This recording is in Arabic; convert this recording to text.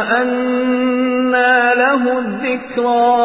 وأنى له الذكرى